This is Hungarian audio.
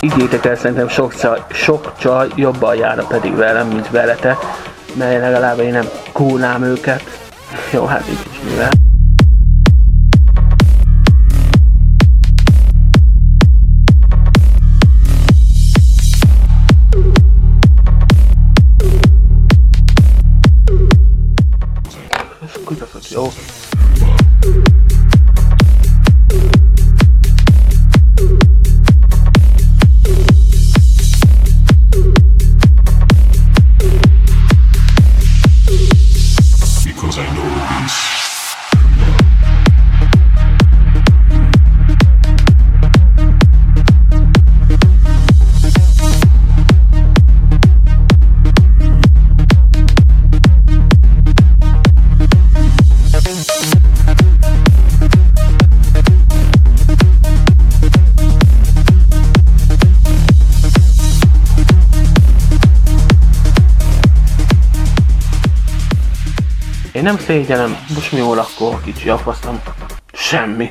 higgyétek el, szerintem sok csaj, sok csaj jobban járna pedig velem, mint velete, mert legalább én nem kúrnám őket. Jó, hát így is mivel. Jó. Lounge. Én nem szégyelem, most mi hol akkor kicsi a faszom? Semmi.